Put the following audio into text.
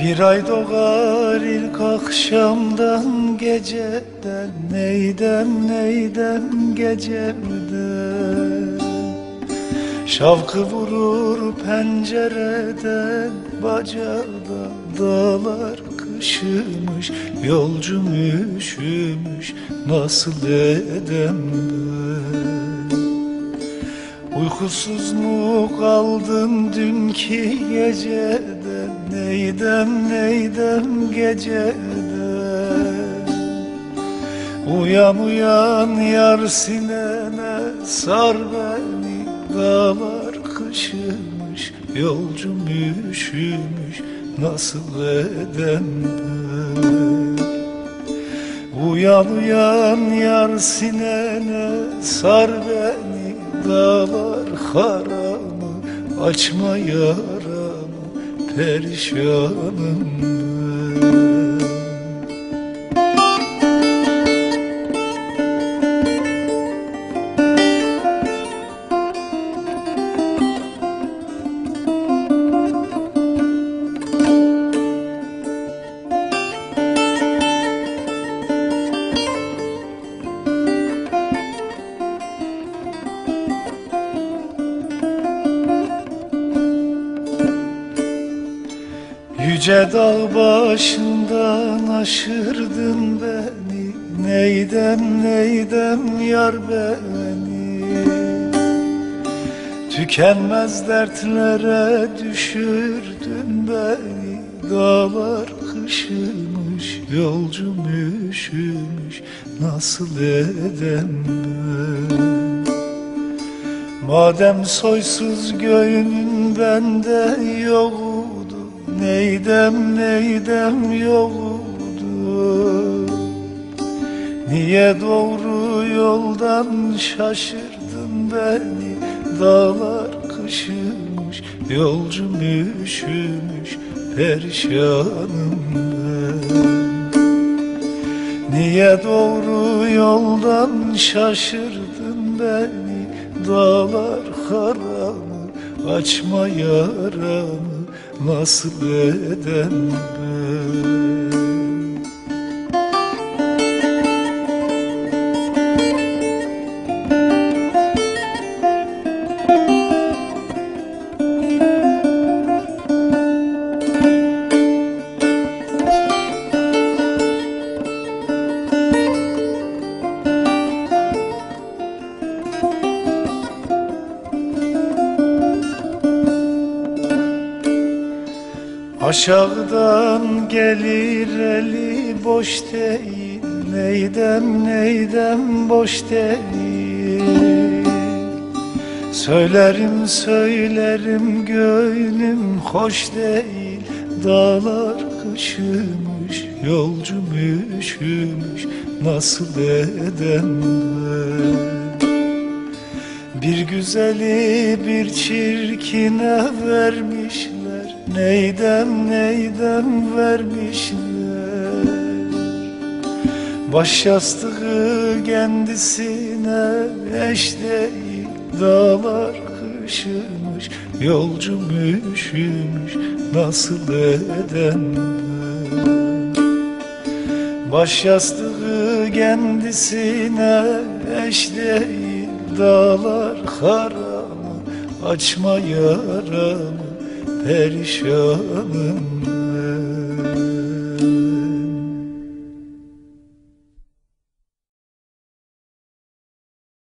Bir ay doğar ilk akşamdan geceden Neydem neydem gecemden? Şavkı vurur pencereden Bacadan dağlar kışımış Yolcum üşümüş nasıl edem ben Uykusuz mu kaldın dünkü geceden Neydem neydem geceden? Uyan uyan yar sinene sar beni Dağlar kışımış yolcum üşümüş Nasıl edem ben? Uyan uyan yar sinene sar beni Dağlar haramı açma yaramı Perişanım ben Yüce dağ başından aşırdın beni. Neydem neydem yar beni? Tükenmez dertlere düşürdün beni. Dağlar kışımış yolcum üşümüş. Nasıl edem ben? Madem soysuz göğünün bende yoktu Neydem neydem yoktu Niye doğru yoldan şaşırdın beni? Dağlar kışımış yolcum üşümüş Perişanım Niye doğru yoldan şaşırdın beni? Dağlar haramı açma yaramı Nasıl edem ben Aşağıdan gelir eli boş değil Neydem neydem boş değil. Söylerim söylerim gönlüm hoş değil Dağlar kışımış yolcum üşümüş Nasıl edem ben? Bir güzeli bir çirkine vermişler Neydem neydem vermişler? Baş yastığı kendisine eş değil Dağlar kışımış yolcum üşümüş Nasıl edem ben Baş yastığı kendisine eş değil Dağlar haramı açma yaramı Perişanım ben